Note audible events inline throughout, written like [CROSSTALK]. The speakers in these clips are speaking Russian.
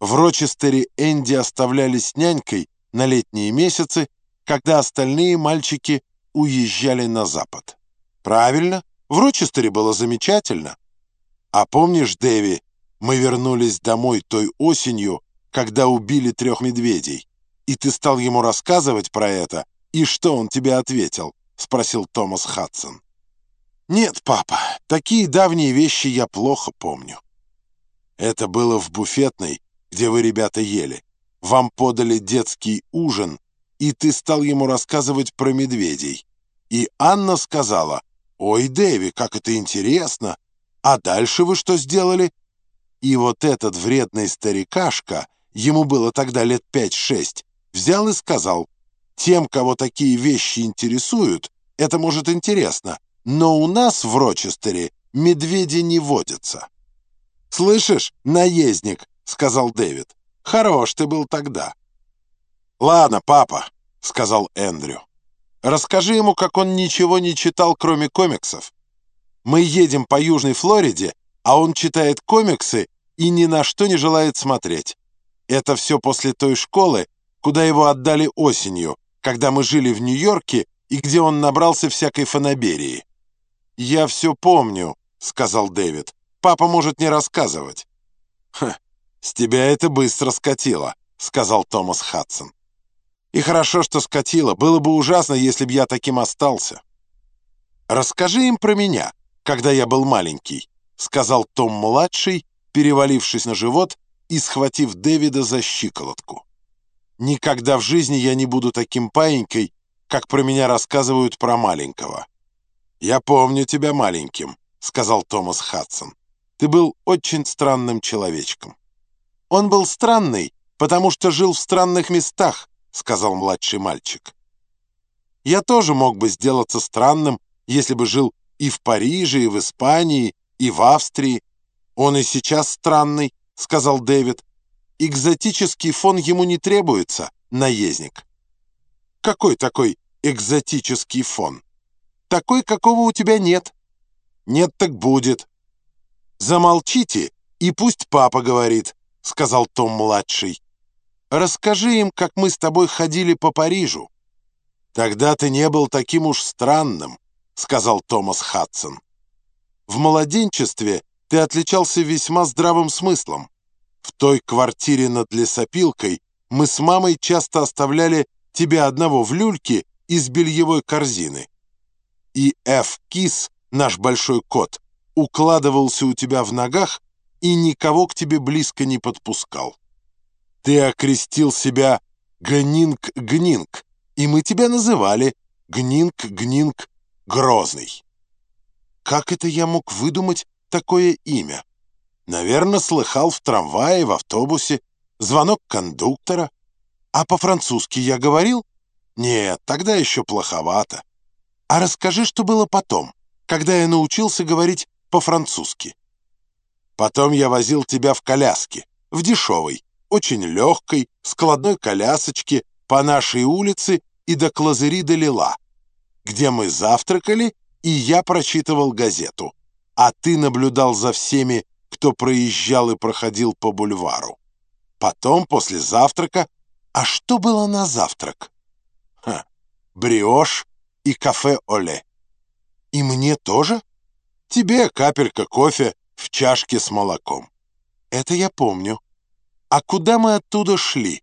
В Рочестере Энди оставляли с нянькой на летние месяцы, когда остальные мальчики уезжали на запад. Правильно, в Рочестере было замечательно. А помнишь, Дэви, мы вернулись домой той осенью, когда убили трех медведей, и ты стал ему рассказывать про это, и что он тебе ответил? — спросил Томас Хадсон. «Нет, папа, такие давние вещи я плохо помню». «Это было в буфетной, где вы, ребята, ели. Вам подали детский ужин, и ты стал ему рассказывать про медведей. И Анна сказала, «Ой, Дэви, как это интересно! А дальше вы что сделали?» И вот этот вредный старикашка, ему было тогда лет пять-шесть, взял и сказал, «Тем, кого такие вещи интересуют, это может интересно, но у нас в Рочестере медведи не водятся». «Слышишь, наездник», — сказал Дэвид, — «хорош ты был тогда». «Ладно, папа», — сказал Эндрю. «Расскажи ему, как он ничего не читал, кроме комиксов. Мы едем по Южной Флориде, а он читает комиксы и ни на что не желает смотреть. Это все после той школы, куда его отдали осенью, когда мы жили в Нью-Йорке и где он набрался всякой фанаберии. «Я все помню», — сказал Дэвид. «Папа может не рассказывать». «Ха, с тебя это быстро скатило», — сказал Томас Хадсон. «И хорошо, что скатило. Было бы ужасно, если б я таким остался». «Расскажи им про меня, когда я был маленький», — сказал Том-младший, перевалившись на живот и схватив Дэвида за щиколотку. «Никогда в жизни я не буду таким паинькой, как про меня рассказывают про маленького». «Я помню тебя маленьким», — сказал Томас Хадсон. «Ты был очень странным человечком». «Он был странный, потому что жил в странных местах», — сказал младший мальчик. «Я тоже мог бы сделаться странным, если бы жил и в Париже, и в Испании, и в Австрии. Он и сейчас странный, — сказал Дэвид. «Экзотический фон ему не требуется, наездник». «Какой такой экзотический фон?» «Такой, какого у тебя нет». «Нет, так будет». «Замолчите, и пусть папа говорит», — сказал Том-младший. «Расскажи им, как мы с тобой ходили по Парижу». «Тогда ты не был таким уж странным», — сказал Томас Хадсон. «В младенчестве ты отличался весьма здравым смыслом. В той квартире над лесопилкой мы с мамой часто оставляли тебя одного в люльке из бельевой корзины. И Ф. Кис, наш большой кот, укладывался у тебя в ногах и никого к тебе близко не подпускал. Ты окрестил себя Гнинг-Гнинг, и мы тебя называли Гнинг-Гнинг Грозный. Как это я мог выдумать такое имя? Наверное, слыхал в трамвае, в автобусе, звонок кондуктора. А по-французски я говорил? Нет, тогда еще плоховато. А расскажи, что было потом, когда я научился говорить по-французски. Потом я возил тебя в коляске, в дешевой, очень легкой, складной колясочке по нашей улице и до Клазыри до Лила, где мы завтракали, и я прочитывал газету, а ты наблюдал за всеми кто проезжал и проходил по бульвару. Потом, после завтрака... А что было на завтрак? Ха, бриош и кафе Оле. И мне тоже? Тебе капелька кофе в чашке с молоком. Это я помню. А куда мы оттуда шли?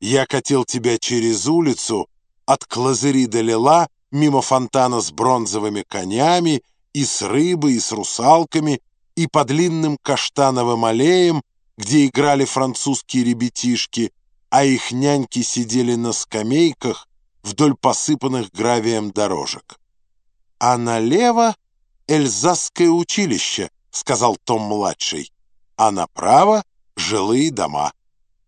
Я катил тебя через улицу от Клазери до Лила, мимо фонтана с бронзовыми конями и с рыбой, и с русалками, и по длинным каштановым аллеям, где играли французские ребятишки, а их няньки сидели на скамейках вдоль посыпанных гравием дорожек. «А налево — Эльзасское училище», — сказал Том-младший, «а направо — жилые дома.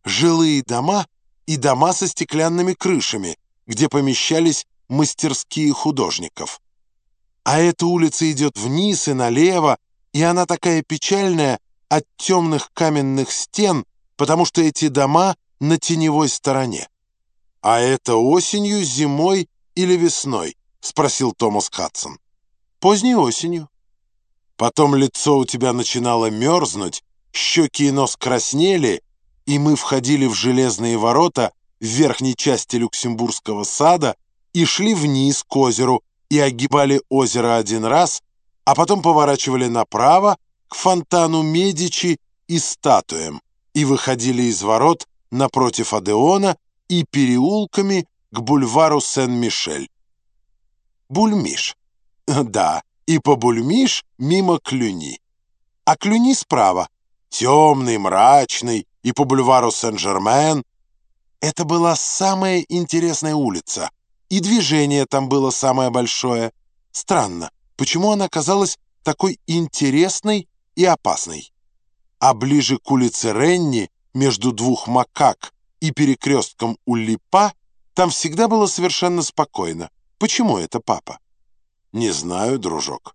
Жилые дома и дома со стеклянными крышами, где помещались мастерские художников. А эта улица идет вниз и налево, и она такая печальная от темных каменных стен, потому что эти дома на теневой стороне. «А это осенью, зимой или весной?» — спросил Томас Хадсон. «Поздней осенью». Потом лицо у тебя начинало мерзнуть, щеки и нос краснели, и мы входили в железные ворота в верхней части Люксембургского сада и шли вниз к озеру и огибали озеро один раз, а потом поворачивали направо к фонтану Медичи и статуям и выходили из ворот напротив Адеона и переулками к бульвару Сен-Мишель. Бульмиш. [LAUGHS] Да, и по Бульмиш мимо Клюни. А Клюни справа, темный, мрачный, и по бульвару Сен-Жермен. Это была самая интересная улица, и движение там было самое большое. Странно, почему она казалась такой интересной и опасной? А ближе к улице Ренни, между двух макак и перекрестком у Липа, там всегда было совершенно спокойно. Почему это, папа? Не знаю, дружок.